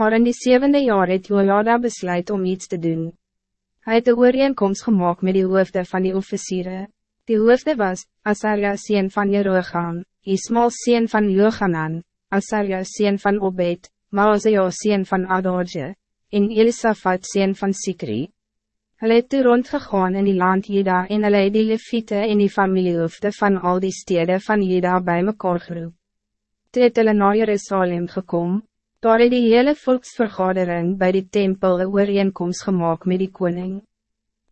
Maar in die zevende jaar het Jojada besluit om iets te doen. Hij het de ooreenkomst gemaakt met die hoofde van die officieren. Die hoofde was, Asaria sien van Jeroegam, Ismael sien van Johanan, Asaria sien van Obed, Maazeo sien van Adorje, en Elisafat sien van Sikri. Hulle het toe rondgegaan in die land Jeda en hulle het die leviete en die familiehoofde van al die steden van Jeda bij mekaar geroep. Toe het hulle na Jerusalem gekom, daar het die hele volksvergadering bij die tempel een ooreenkomst gemaakt met die koning.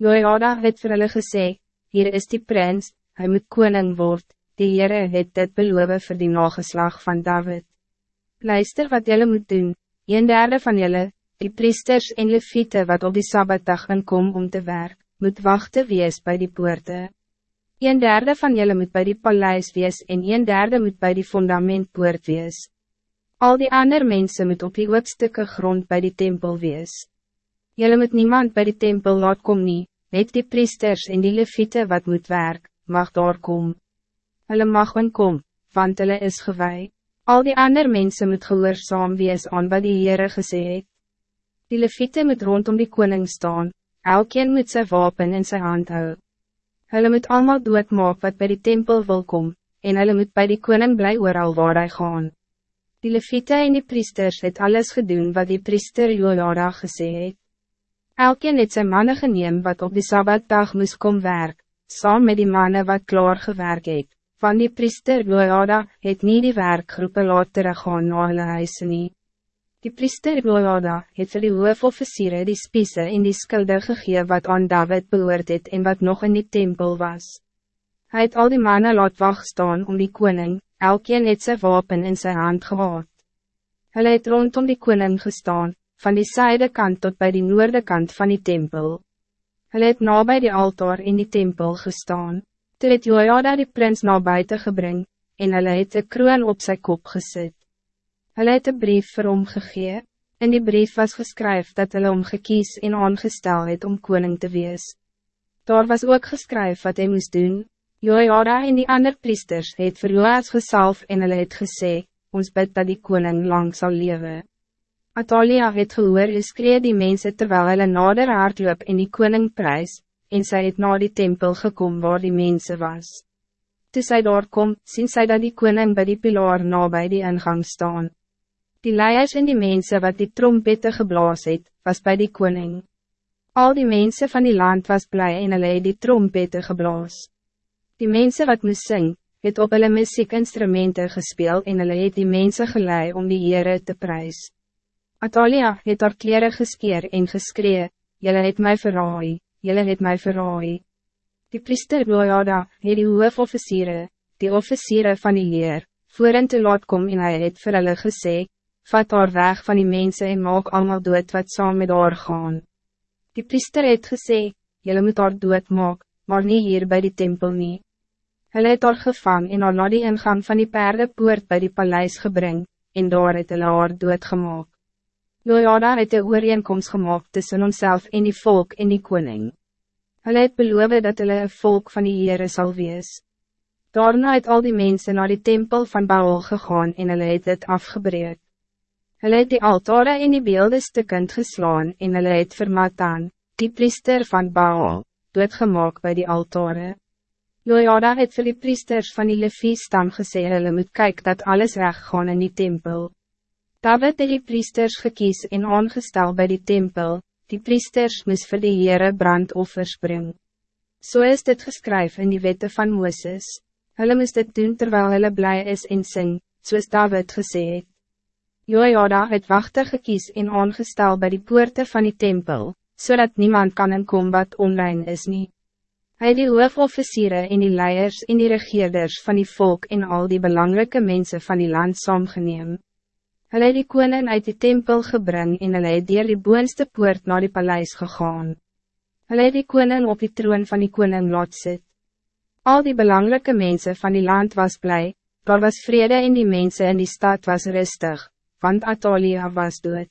Jojada het vir hulle gesê, hier is die prins, hij moet koning word, die Heere het dit beloof vir die nageslag van David. Luister wat jullie moet doen, een derde van jullie, die priesters en leviete wat op die Sabbatdag inkom om te werk, moet wachten wees bij die poorte. Een derde van jullie moet bij die paleis wees en een derde moet bij die fundamentpoort wees. Al die andere mensen moet op die hoopstukke grond bij die tempel wees. Jullie moet niemand bij die tempel laat kom nie, net die priesters en die leviete wat moet werk, mag daar kom. Hulle mag kom, want hulle is gewij. Al die andere mensen moet gehoorzaam wees aan wat die Heere gesê het. Die leviete moet rondom die koning staan, elkeen moet zijn wapen in zijn hand hou. Hulle moet allemaal doodmaak wat bij die tempel wil kom, en hulle moet bij die koning bly ooral waar hy gaan. Die leviete en die priesters het alles gedaan wat die priester Jojada gesê het. Elkeen het sy manne geneem wat op die Sabbatdag moest kom werk, saam met die mannen wat klaar gewerk het, van die priester Jojada het nie die werkgroepen laat teruggaan na hulle huise nie. Die priester Jojada het vir die hoofofficiere die spiese en die skulde gegee wat aan David behoort het en wat nog in die tempel was. Hij het al die mannen laat wacht staan om die koning, elkeen het sy wapen in zijn hand gehad. Hulle het rondom die koning gestaan, van die zijde kant tot bij die noorde kant van die tempel. Hulle het na bij die altaar in die tempel gestaan. Toe het Jojada die prins na buiten gebring, en hulle het de kroon op zijn kop gezet. Hulle het een brief vir hom gegee, en die brief was geskryf dat hulle hom gekies en aangestel het om koning te wees. Daar was ook geskryf wat hij moest doen, Joiada en die ander priesters het vir Joas gesalf en hulle het gesê, ons bid dat die koning lang zal leven. Atalia het gehoor hoe skree die mensen terwijl hulle nader hardloop en die koning prijs, en sy het na die tempel gekom waar die mensen was. Toe sy daar kom, sien sy dat die koning bij die pilaar na bij die ingang staan. Die leiers en die mensen wat die trompette geblaas het, was bij die koning. Al die mensen van die land was blij en hulle het die trompette geblaas. Die mensen wat moest sing, het op hulle muziekinstrumenten gespeeld en hulle het die mensen gelei om die Heere te prijs. Atalia het haar kleren geskeer en geskree, Jelle het mij verraai, jelle het mij verraai. Die priester Bloyada het die hoofofficiere, die officiere van die Heer, voor te laat kom en hy het vir hulle gesê, vat haar weg van die mensen en maak allemaal dood wat saam met haar gaan. Die priester het gesê, jylle moet haar dood maak, maar niet hier bij die tempel nie. Hulle het haar gevang en haar na die ingang van die perdepoort bij die paleis gebring, en daar het hulle haar dood gemaakt. Jojada het een ooreenkomst gemaakt tussen onszelf en die volk en die koning. Hulle het beloof dat hulle een volk van die Heere sal wees. Daarna het al die mensen naar die tempel van Baal gegaan en hulle het het afgebreek. Hulle het die altare en die beelde stukkend geslaan en hulle het vir Matan, die priester van Baal, doodgemaak by die altare. Jojada het vir die priesters van die Levi stam gesê hulle moet kyk dat alles recht gaan in die tempel. David het die priesters gekies en aangestel bij die tempel, die priesters moes vir die Heere brandoffers bring. So is dit geskryf in die wette van Mooses. Hulle moest dit doen terwijl hulle blij is en sing, soos David gesê het. Jojada het wachter gekies en aangestel bij die poorten van die tempel, zodat niemand kan in kom wat online is niet. Hij die hoofofficieren en die leiers en die regeerders van die volk en al die belangrijke mensen van die land saamgeneem. Hulle het die koning uit die tempel gebring en hulle het dier die boonste poort naar die paleis gegaan. Hulle het die koning op die troon van die koning laat sit. Al die belangrijke mensen van die land was blij, daar was vrede en die mensen in die stad was rustig want Atalia was dood.